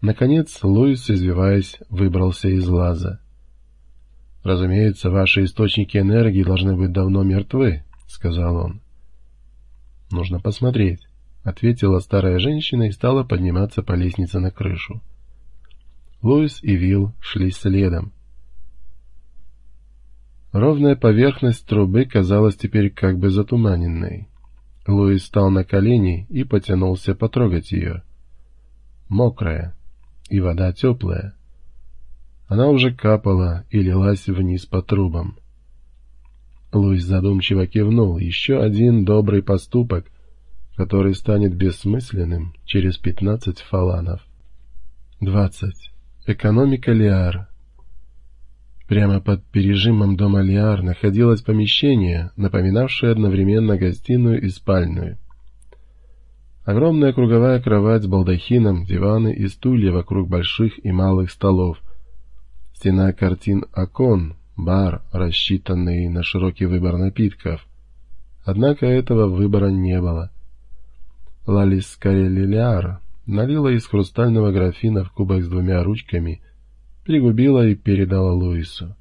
Наконец Луис, извиваясь, выбрался из лаза. «Разумеется, ваши источники энергии должны быть давно мертвы», — сказал он. «Нужно посмотреть», — ответила старая женщина и стала подниматься по лестнице на крышу. Луис и Вилл шли следом. Ровная поверхность трубы казалась теперь как бы затуманенной. Луис встал на колени и потянулся потрогать ее. Мокрая, и вода теплая. Она уже капала и лилась вниз по трубам. Луис задумчиво кивнул. Еще один добрый поступок, который станет бессмысленным через пятнадцать фаланов. Двадцать. Экономика Лиар. Прямо под пережимом дома Лиар находилось помещение, напоминавшее одновременно гостиную и спальную. Огромная круговая кровать с балдахином, диваны и стулья вокруг больших и малых столов. Стена картин окон, бар, рассчитанный на широкий выбор напитков. Однако этого выбора не было. Лалис Карелилиар налила из хрустального графина в кубок с двумя ручками пригубила и передала Луису.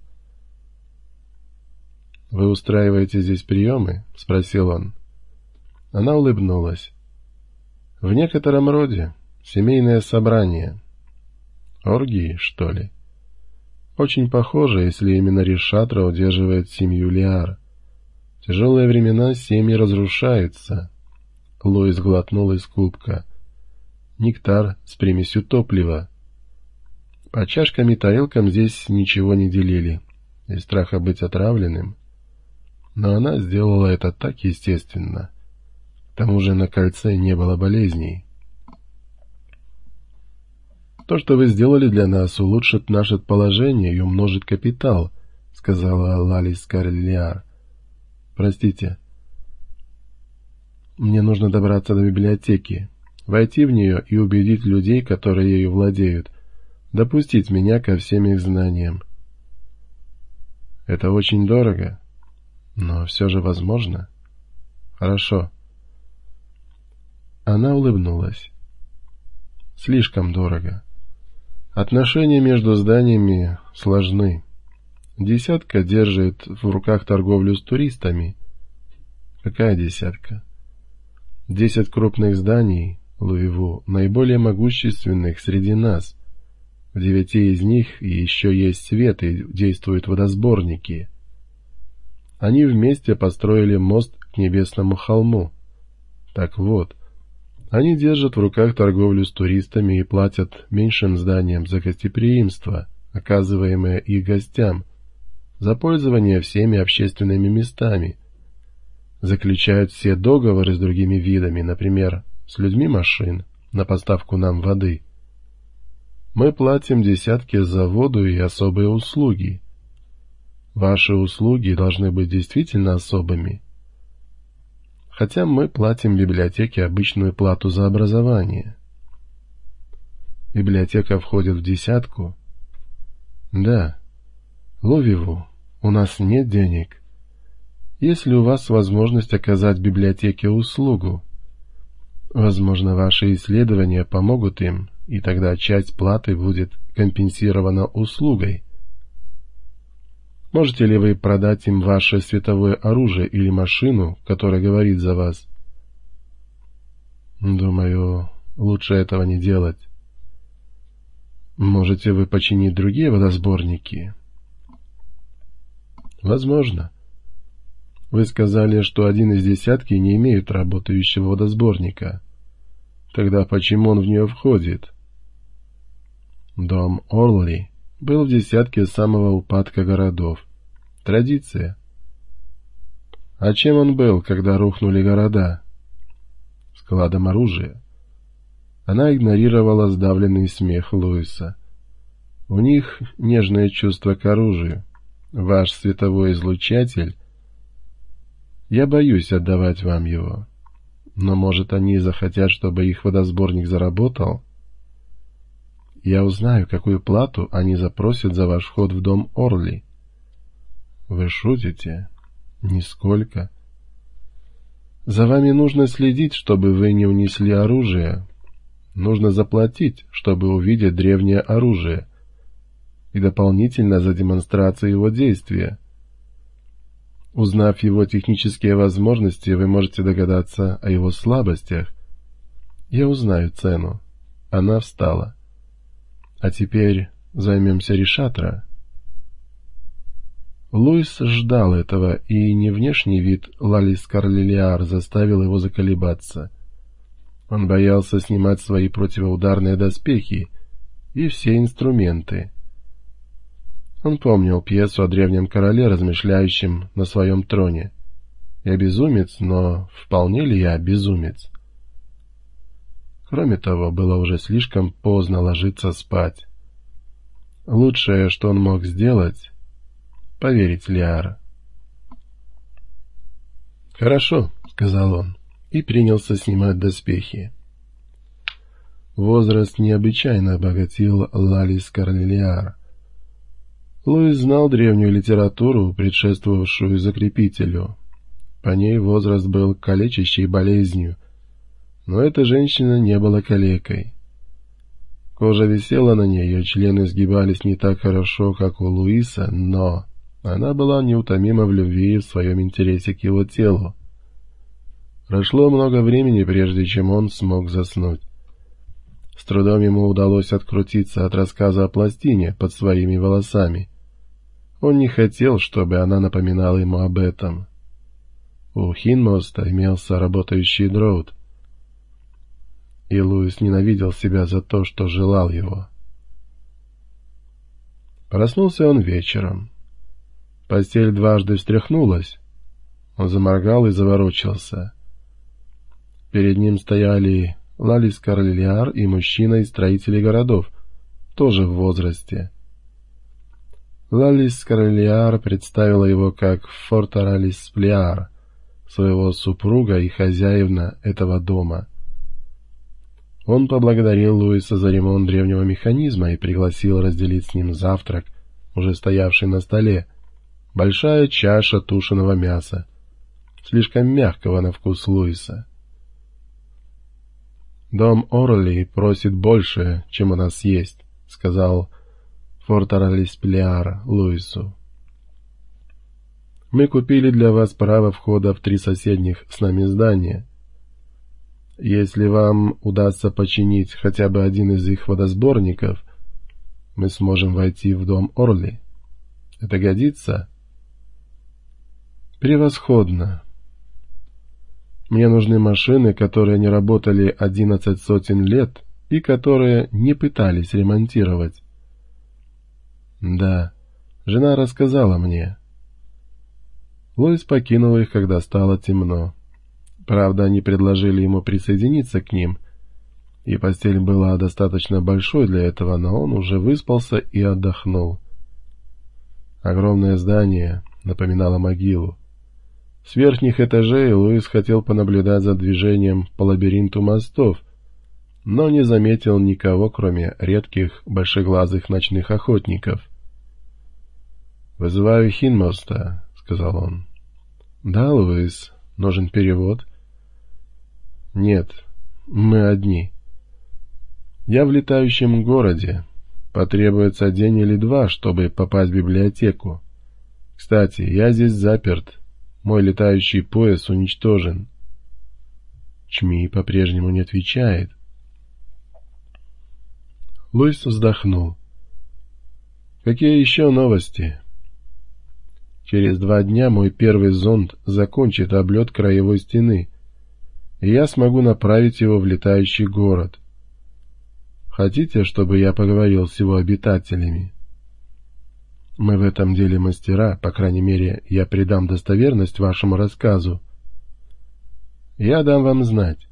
«Вы устраиваете здесь приемы?» — спросил он. Она улыбнулась. «В некотором роде. Семейное собрание. Оргии, что ли?» Очень похоже, если именно Ришатра удерживает семью Лиар. В тяжелые времена семьи разрушаются. Луис глотнул из кубка. Нектар с примесью топлива. По чашкам и тарелкам здесь ничего не делили, из страха быть отравленным. Но она сделала это так естественно. Тому же на кольце не было болезней. «То, что вы сделали для нас, улучшит наше положение и умножит капитал», — сказала Лалис Карлиар. «Простите. Мне нужно добраться до библиотеки, войти в нее и убедить людей, которые ею владеют, допустить меня ко всем их знаниям. Это очень дорого, но все же возможно. Хорошо. Она улыбнулась. Слишком дорого. Отношения между зданиями сложны. Десятка держит в руках торговлю с туристами. Какая десятка? Десять крупных зданий, Луиву, наиболее могущественных среди нас. В девяти из них еще есть свет и действуют водосборники. Они вместе построили мост к небесному холму. Так вот, они держат в руках торговлю с туристами и платят меньшим зданиям за гостеприимство, оказываемое их гостям, за пользование всеми общественными местами, заключают все договоры с другими видами, например, с людьми машин, на поставку нам воды – мы платим десятки за воду и особые услуги. Ваши услуги должны быть действительно особыми. Хотя мы платим библиотеке обычную плату за образование. Библиотека входит в десятку. Да. Ловиву, у нас нет денег. Есть ли у вас возможность оказать библиотеке услугу? Возможно, ваши исследования помогут им и тогда часть платы будет компенсирована услугой. Можете ли вы продать им ваше световое оружие или машину, которая говорит за вас? Думаю, лучше этого не делать. Можете вы починить другие водосборники? Возможно. Вы сказали, что один из десятки не имеет работающего водосборника. Тогда почему он в нее входит? — Дом Орли был в десятке самого упадка городов. Традиция. А чем он был, когда рухнули города? Складом оружия. Она игнорировала сдавленный смех Луиса. У них нежное чувство к оружию. Ваш световой излучатель... Я боюсь отдавать вам его. Но, может, они захотят, чтобы их водосборник заработал? Я узнаю, какую плату они запросят за ваш вход в дом Орли. Вы шутите? Нисколько. За вами нужно следить, чтобы вы не унесли оружие. нужно заплатить, чтобы увидеть древнее оружие, и дополнительно за демонстрацию его действия. Узнав его технические возможности, вы можете догадаться о его слабостях. Я узнаю цену. Она встала. А теперь займемся Решатра. Луис ждал этого, и не внешний вид Лалис Карлилиар заставил его заколебаться. Он боялся снимать свои противоударные доспехи и все инструменты. Он помнил пьесу о древнем короле, размышляющем на своем троне. Я безумец, но вполне ли я безумец? Кроме того, было уже слишком поздно ложиться спать. Лучшее, что он мог сделать, поверить Лиара. «Хорошо», — сказал он, и принялся снимать доспехи. Возраст необычайно обогатил Лалис Карлилиар. Луис знал древнюю литературу, предшествовавшую закрепителю. По ней возраст был калечащей болезнью, но эта женщина не была калекой. Кожа висела на ней, ее члены сгибались не так хорошо, как у Луиса, но она была неутомима в любви и в своем интересе к его телу. Прошло много времени, прежде чем он смог заснуть. С трудом ему удалось открутиться от рассказа о пластине под своими волосами. Он не хотел, чтобы она напоминала ему об этом. У Хинмоста имелся работающий дроут, и Луис ненавидел себя за то, что желал его. Проснулся он вечером. Постель дважды встряхнулась. Он заморгал и заворочился. Перед ним стояли Лалис Карлильяр и мужчина из строителей городов, тоже в возрасте. Лалис Карлильяр представила его как Фортаралис Плиар, своего супруга и хозяина этого дома. Он поблагодарил Луиса за ремонт древнего механизма и пригласил разделить с ним завтрак, уже стоявший на столе, большая чаша тушеного мяса, слишком мягкого на вкус Луиса. «Дом Орли просит больше, чем у нас есть», — сказал Фортаралис Пелиара Луису. «Мы купили для вас право входа в три соседних с нами здания. Если вам удастся починить хотя бы один из их водосборников, мы сможем войти в дом Орли. Это годится?» «Превосходно!» Мне нужны машины, которые не работали одиннадцать сотен лет и которые не пытались ремонтировать. Да, жена рассказала мне. Лоис покинул их, когда стало темно. Правда, они предложили ему присоединиться к ним, и постель была достаточно большой для этого, но он уже выспался и отдохнул. Огромное здание напоминало могилу. С верхних этажей Луис хотел понаблюдать за движением по лабиринту мостов, но не заметил никого, кроме редких большеглазых ночных охотников. «Вызываю Хинмоста», — сказал он. «Да, Луис, нужен перевод». «Нет, мы одни. Я в летающем городе. Потребуется день или два, чтобы попасть в библиотеку. Кстати, я здесь заперт». Мой летающий пояс уничтожен. Чми по-прежнему не отвечает. Луис вздохнул. Какие еще новости? Через два дня мой первый зонд закончит облет краевой стены, и я смогу направить его в летающий город. Хотите, чтобы я поговорил с его обитателями? Мы в этом деле мастера, по крайней мере, я придам достоверность вашему рассказу. Я дам вам знать.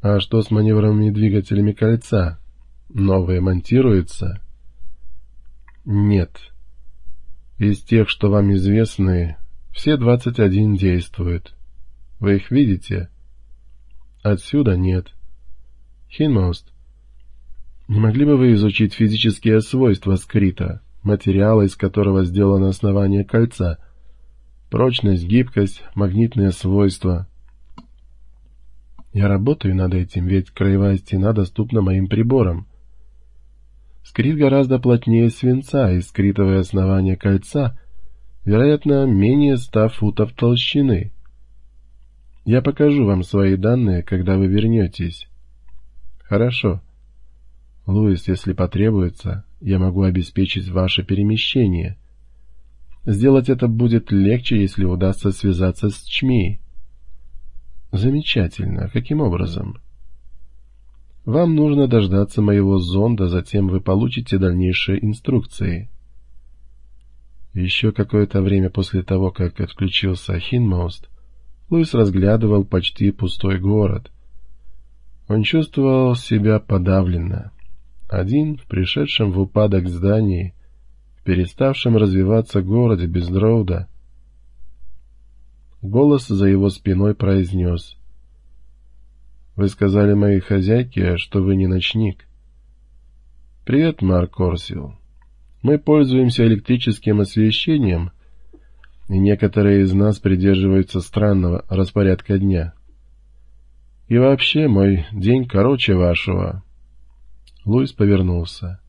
А что с маневровыми двигателями кольца? Новые монтируются? Нет. Из тех, что вам известны, все 21 действуют. Вы их видите? Отсюда нет. Хинмост, не могли бы вы изучить физические свойства скрита? Материала, из которого сделано основание кольца, прочность, гибкость, магнитные свойства. Я работаю над этим, ведь краевая стена доступна моим приборам. Скрит гораздо плотнее свинца, и скритовое основание кольца, вероятно, менее ста футов толщины. Я покажу вам свои данные, когда вы вернетесь. Хорошо. Луис, если потребуется, я могу обеспечить ваше перемещение. Сделать это будет легче, если удастся связаться с ЧМИ. Замечательно. Каким образом? Вам нужно дождаться моего зонда, затем вы получите дальнейшие инструкции. Еще какое-то время после того, как отключился Хинмост, Луис разглядывал почти пустой город. Он чувствовал себя подавленно. Один в пришедшем в упадок здании, в переставшем развиваться городе без дроуда, Голос за его спиной произнес. «Вы сказали моей хозяйке, что вы не ночник». «Привет, Марк Корсил. Мы пользуемся электрическим освещением, и некоторые из нас придерживаются странного распорядка дня. И вообще, мой день короче вашего». Луис повернулся.